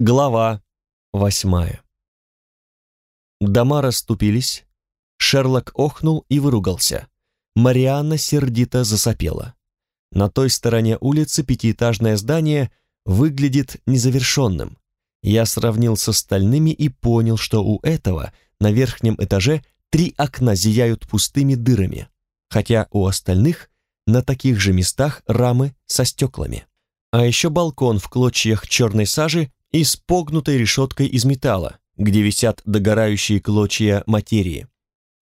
Глава восьмая Дома расступились, Шерлок охнул и выругался. Марианна сердито засопела. На той стороне улицы пятиэтажное здание выглядит незавершенным. Я сравнил с остальными и понял, что у этого на верхнем этаже три окна зияют пустыми дырами, хотя у остальных на таких же местах рамы со стеклами. А еще балкон в клочьях черной сажи и с погнутой решеткой из металла, где висят догорающие клочья материи.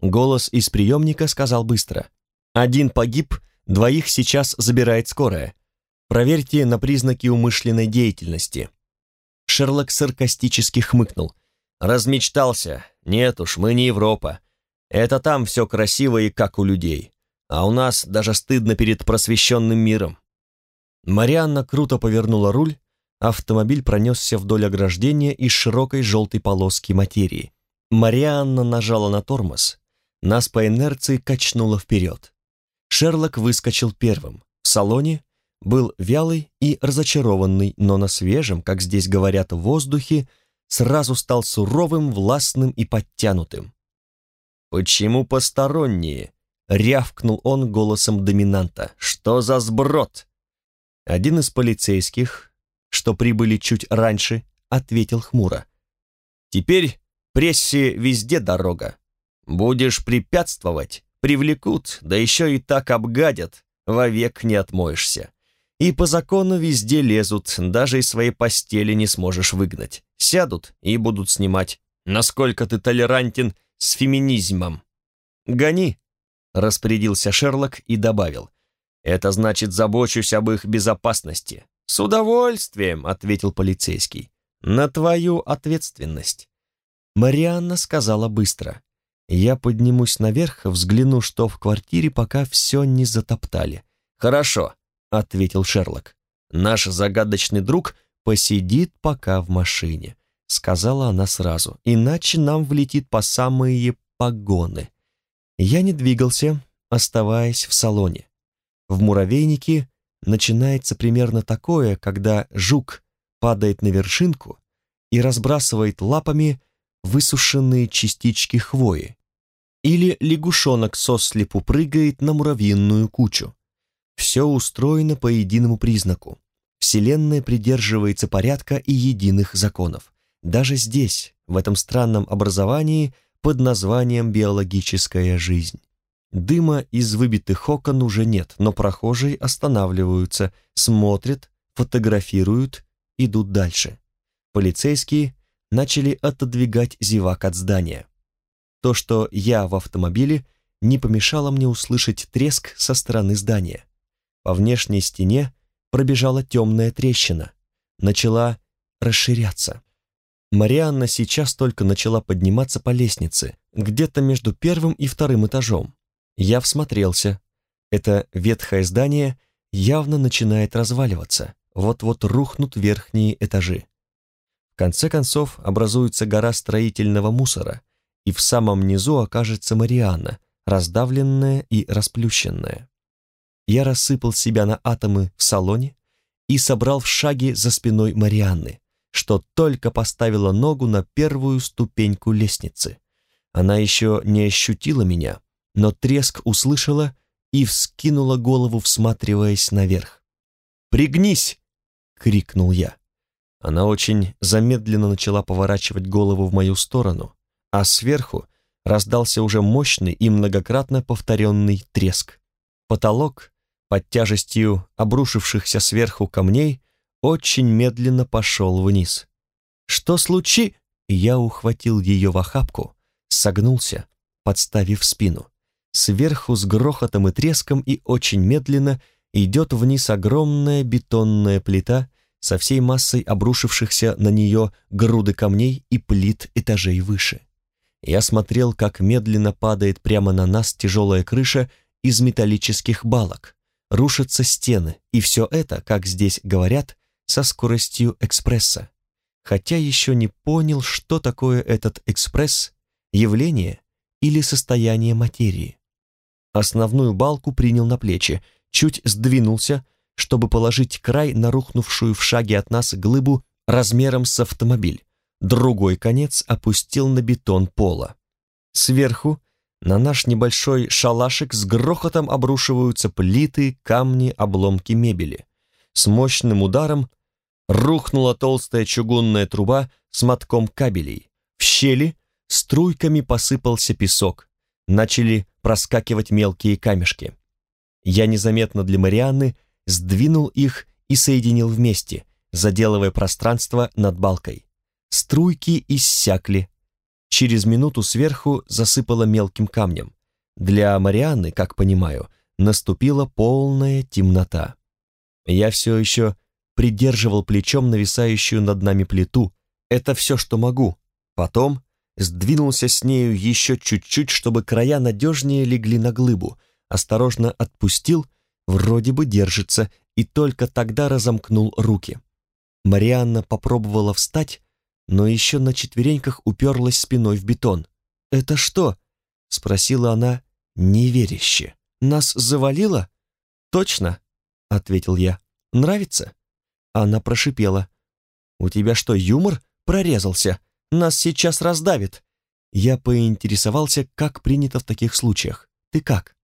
Голос из приемника сказал быстро. «Один погиб, двоих сейчас забирает скорая. Проверьте на признаки умышленной деятельности». Шерлок саркастически хмыкнул. «Размечтался. Нет уж, мы не Европа. Это там все красиво и как у людей. А у нас даже стыдно перед просвещенным миром». Марианна круто повернула руль, Автомобиль пронесся вдоль ограждения из широкой желтой полоски материи. Марианна нажала на тормоз. Нас по инерции качнуло вперед. Шерлок выскочил первым. В салоне был вялый и разочарованный, но на свежем, как здесь говорят, воздухе, сразу стал суровым, властным и подтянутым. «Почему посторонние?» — рявкнул он голосом доминанта. «Что за сброд?» Один из полицейских, что прибыли чуть раньше, ответил хмуро. «Теперь прессе везде дорога. Будешь препятствовать, привлекут, да еще и так обгадят, вовек не отмоешься. И по закону везде лезут, даже из своей постели не сможешь выгнать. Сядут и будут снимать, насколько ты толерантен с феминизмом. Гони!» — распорядился Шерлок и добавил. «Это значит, забочусь об их безопасности. «С удовольствием», — ответил полицейский. «На твою ответственность». Марианна сказала быстро. «Я поднимусь наверх, взгляну, что в квартире, пока все не затоптали». «Хорошо», — ответил Шерлок. «Наш загадочный друг посидит пока в машине», — сказала она сразу, «иначе нам влетит по самые погоны». Я не двигался, оставаясь в салоне. В муравейнике начинается примерно такое, когда жук падает на вершинку и разбрасывает лапами высушенные частички хвои, или лягушонок сослепу прыгает на муравьиную кучу. Все устроено по единому признаку. Вселенная придерживается порядка и единых законов. Даже здесь, в этом странном образовании под названием биологическая жизнь. Дыма из выбитых окон уже нет, но прохожие останавливаются, смотрят, фотографируют, идут дальше. Полицейские начали отодвигать зевак от здания. То, что я в автомобиле, не помешало мне услышать треск со стороны здания. По внешней стене пробежала темная трещина, начала расширяться. Марианна сейчас только начала подниматься по лестнице, где-то между первым и вторым этажом. Я всмотрелся. Это ветхое здание явно начинает разваливаться. Вот-вот рухнут верхние этажи. В конце концов образуется гора строительного мусора, и в самом низу окажется Марианна, раздавленная и расплющенная. Я рассыпал себя на атомы в салоне и собрал в шаге за спиной Марианны, что только поставила ногу на первую ступеньку лестницы. Она еще не ощутила меня, но треск услышала и вскинула голову, всматриваясь наверх. «Пригнись!» — крикнул я. Она очень замедленно начала поворачивать голову в мою сторону, а сверху раздался уже мощный и многократно повторенный треск. Потолок, под тяжестью обрушившихся сверху камней, очень медленно пошел вниз. «Что случи?» Я ухватил ее в охапку, согнулся, подставив спину. Сверху с грохотом и треском и очень медленно идет вниз огромная бетонная плита со всей массой обрушившихся на нее груды камней и плит этажей выше. Я смотрел, как медленно падает прямо на нас тяжелая крыша из металлических балок, рушатся стены, и все это, как здесь говорят, со скоростью экспресса. Хотя еще не понял, что такое этот экспресс, явление или состояние материи. Основную балку принял на плечи, чуть сдвинулся, чтобы положить край на рухнувшую в шаге от нас глыбу размером с автомобиль, другой конец опустил на бетон пола. Сверху на наш небольшой шалашик с грохотом обрушиваются плиты, камни, обломки мебели. С мощным ударом рухнула толстая чугунная труба с мотком кабелей. В щели струйками посыпался песок. Начали проскакивать мелкие камешки. Я незаметно для Марианны сдвинул их и соединил вместе, заделывая пространство над балкой. Струйки иссякли. Через минуту сверху засыпало мелким камнем. Для Марианны, как понимаю, наступила полная темнота. Я все еще придерживал плечом нависающую над нами плиту. Это все, что могу. Потом сдвинулся с нею еще чуть-чуть, чтобы края надежнее легли на глыбу, осторожно отпустил, вроде бы держится, и только тогда разомкнул руки. Марианна попробовала встать, но еще на четвереньках уперлась спиной в бетон. «Это что?» — спросила она неверяще. «Нас завалило?» «Точно», — ответил я. «Нравится?» Она прошипела. «У тебя что, юмор прорезался? Нас сейчас раздавит!» Я поинтересовался, как принято в таких случаях. «Ты как?»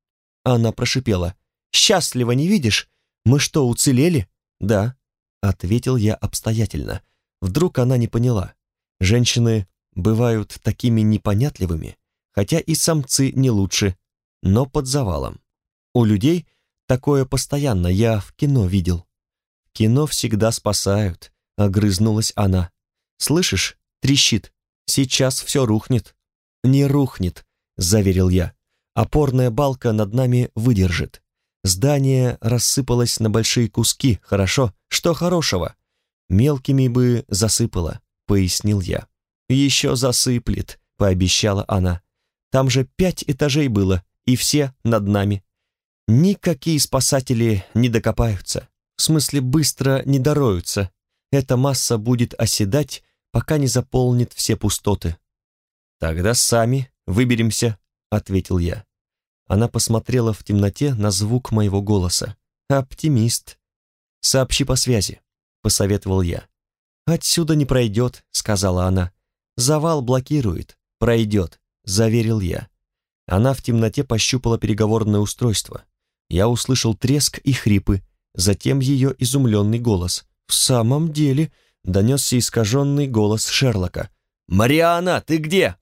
Она прошипела. «Счастливо не видишь? Мы что, уцелели?» «Да», — ответил я обстоятельно. Вдруг она не поняла. Женщины бывают такими непонятливыми, хотя и самцы не лучше, но под завалом. У людей такое постоянно, я в кино видел. Кино всегда спасают, огрызнулась она. Слышишь, трещит, сейчас все рухнет. Не рухнет, заверил я. Опорная балка над нами выдержит. Здание рассыпалось на большие куски, хорошо? Что хорошего? Мелкими бы засыпало, пояснил я. Еще засыплет, пообещала она. Там же пять этажей было, и все над нами. Никакие спасатели не докопаются. В смысле, быстро не дороются. Эта масса будет оседать, пока не заполнит все пустоты. Тогда сами выберемся, ответил я. Она посмотрела в темноте на звук моего голоса. «Оптимист. Сообщи по связи», — посоветовал я. «Отсюда не пройдет», — сказала она. «Завал блокирует. Пройдет», — заверил я. Она в темноте пощупала переговорное устройство. Я услышал треск и хрипы, затем ее изумленный голос. «В самом деле», — донесся искаженный голос Шерлока. «Мариана, ты где?»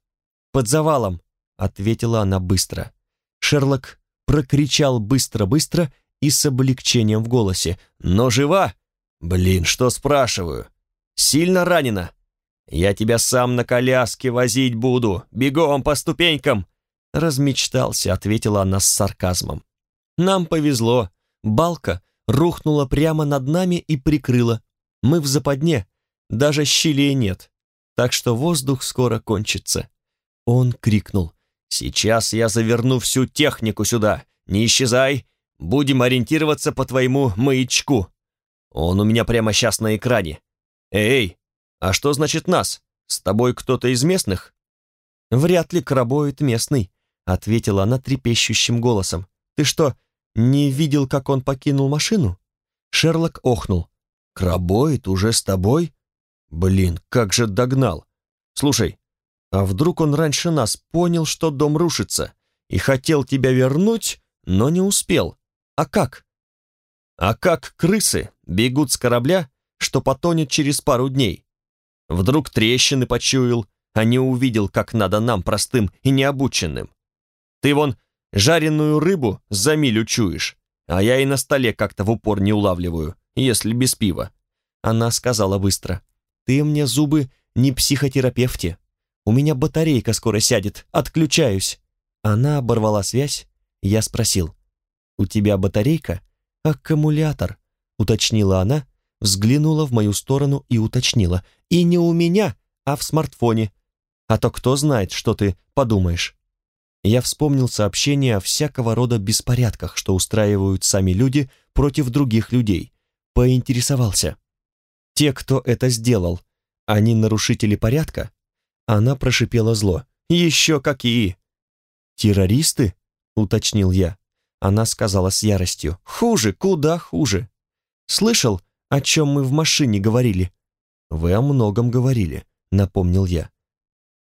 «Под завалом», — ответила она быстро. Шерлок прокричал быстро-быстро и с облегчением в голосе. «Но жива?» «Блин, что спрашиваю? Сильно ранена?» «Я тебя сам на коляске возить буду, бегом по ступенькам!» Размечтался, ответила она с сарказмом. «Нам повезло. Балка рухнула прямо над нами и прикрыла. Мы в западне, даже щелей нет, так что воздух скоро кончится». Он крикнул. «Сейчас я заверну всю технику сюда. Не исчезай. Будем ориентироваться по твоему маячку. Он у меня прямо сейчас на экране. Эй, а что значит нас? С тобой кто-то из местных?» «Вряд ли крабоид местный», — ответила она трепещущим голосом. «Ты что, не видел, как он покинул машину?» Шерлок охнул. «Крабоид уже с тобой? Блин, как же догнал! Слушай, а вдруг он раньше нас понял, что дом рушится, и хотел тебя вернуть, но не успел? А как? А как крысы бегут с корабля, что потонет через пару дней? Вдруг трещины почуял, а не увидел, как надо нам, простым и необученным. Ты вон жареную рыбу за милю чуешь, а я и на столе как-то в упор не улавливаю, если без пива. Она сказала быстро, ты мне зубы не психотерапевте, у меня батарейка скоро сядет, отключаюсь». Она оборвала связь, я спросил. «У тебя батарейка?» «Аккумулятор», — уточнила она, взглянула в мою сторону и уточнила. «И не у меня, а в смартфоне. А то кто знает, что ты подумаешь». Я вспомнил сообщения о всякого рода беспорядках, что устраивают сами люди против других людей. Поинтересовался. «Те, кто это сделал, они нарушители порядка?» Она прошипела зло. «Еще какие!» «Террористы?» — уточнил я. Она сказала с яростью. «Хуже, куда хуже!» «Слышал, о чем мы в машине говорили?» «Вы о многом говорили», — напомнил я.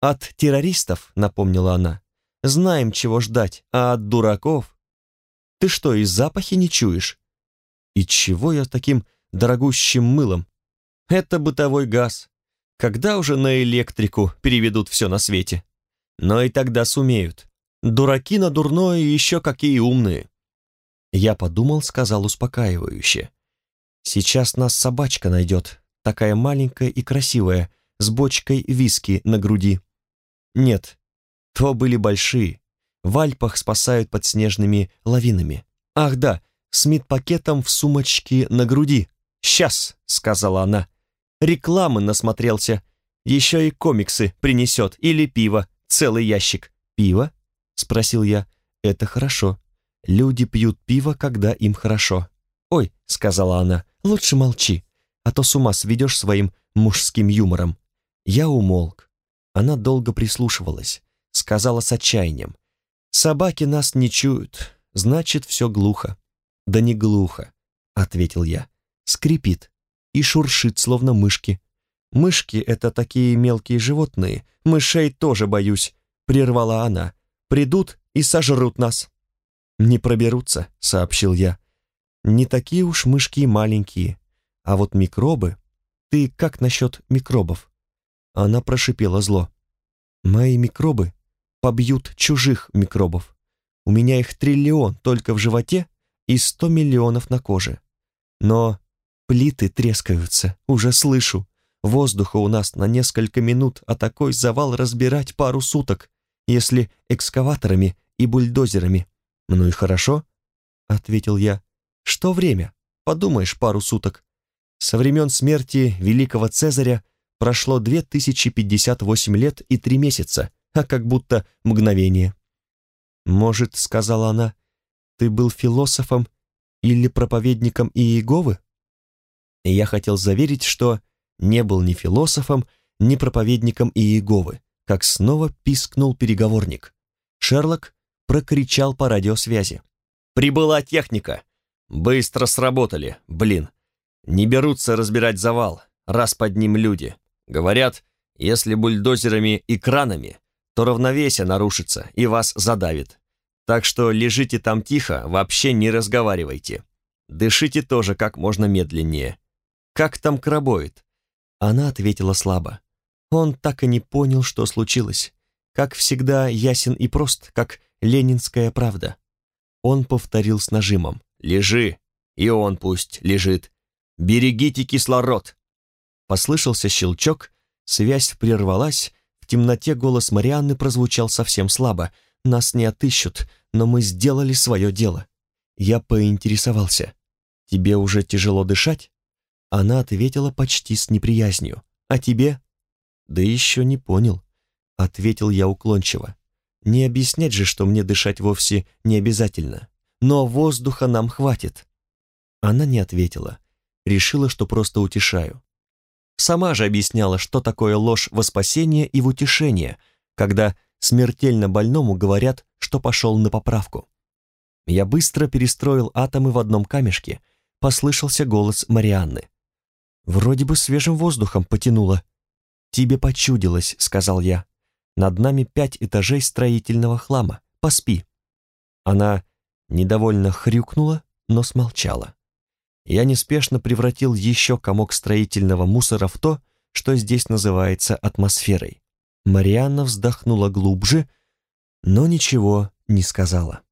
«От террористов», — напомнила она, — «знаем, чего ждать, а от дураков...» «Ты что, и запахи не чуешь?» «И чего я таким дорогущим мылом?» «Это бытовой газ. Когда уже на электрику переведут все на свете?» «Но и тогда сумеют. Дураки на дурное еще какие умные». Я подумал, сказал успокаивающе. «Сейчас нас собачка найдет, такая маленькая и красивая, с бочкой виски на груди. Нет, то были большие. В Альпах спасают под снежными лавинами. Ах да, с пакетом в сумочке на груди. «Сейчас», — сказала она. «Рекламы насмотрелся. Еще и комиксы принесет. Или пиво. Целый ящик». «Пиво?» — спросил я. «Это хорошо. Люди пьют пиво, когда им хорошо». «Ой», — сказала она, — «лучше молчи, а то с ума сведешь своим мужским юмором». Я умолк. Она долго прислушивалась, сказала с отчаянием. «Собаки нас не чуют, значит, все глухо». «Да не глухо», — ответил я. «Скрипит и шуршит, словно мышки. Мышки — это такие мелкие животные, мышей тоже боюсь», — прервала она. «Придут и сожрут нас». «Не проберутся», — сообщил я. «Не такие уж мышки маленькие. А вот микробы... Ты как насчет микробов?» Она прошипела зло. «Мои микробы побьют чужих микробов. У меня их триллион только в животе и сто миллионов на коже. Но плиты трескаются, уже слышу. Воздуха у нас на несколько минут, а такой завал разбирать пару суток, если экскаваторами и бульдозерами. «Ну и хорошо», — ответил я. «Что время? Подумаешь, пару суток. Со времен смерти великого Цезаря прошло 2058 лет и три месяца, а как будто мгновение». «Может, — сказала она, — ты был философом или проповедником Иеговы?» И я хотел заверить, что не был ни философом, ни проповедником Иеговы, как снова пискнул переговорник. Шерлок прокричал по радиосвязи. «Прибыла техника! Быстро сработали, блин! Не берутся разбирать завал, раз под ним люди. Говорят, если бульдозерами и кранами, то равновесие нарушится и вас задавит. Так что лежите там тихо, вообще не разговаривайте. Дышите тоже как можно медленнее. Как там крабоид?» Она ответила слабо. Он так и не понял, что случилось. Как всегда, ясен и прост, как ленинская правда. Он повторил с нажимом. «Лежи, и он пусть лежит. Берегите кислород!» Послышался щелчок, связь прервалась, в темноте голос Марианны прозвучал совсем слабо. «Нас не отыщут, но мы сделали свое дело». Я поинтересовался. «Тебе уже тяжело дышать?» Она ответила почти с неприязнью. «А тебе?» «Да еще не понял», — ответил я уклончиво. Не объяснять же, что мне дышать вовсе не обязательно. Но воздуха нам хватит. Она не ответила. Решила, что просто утешаю. Сама же объясняла, что такое ложь во спасение и в утешение, когда смертельно больному говорят, что пошел на поправку. Я быстро перестроил атомы в одном камешке, послышался голос Марианны. «Вроде бы свежим воздухом потянуло». «Тебе почудилось», — сказал я. Над нами пять этажей строительного хлама. Поспи». Она недовольно хрюкнула, но смолчала. Я неспешно превратил еще комок строительного мусора в то, что здесь называется атмосферой. Марианна вздохнула глубже, но ничего не сказала.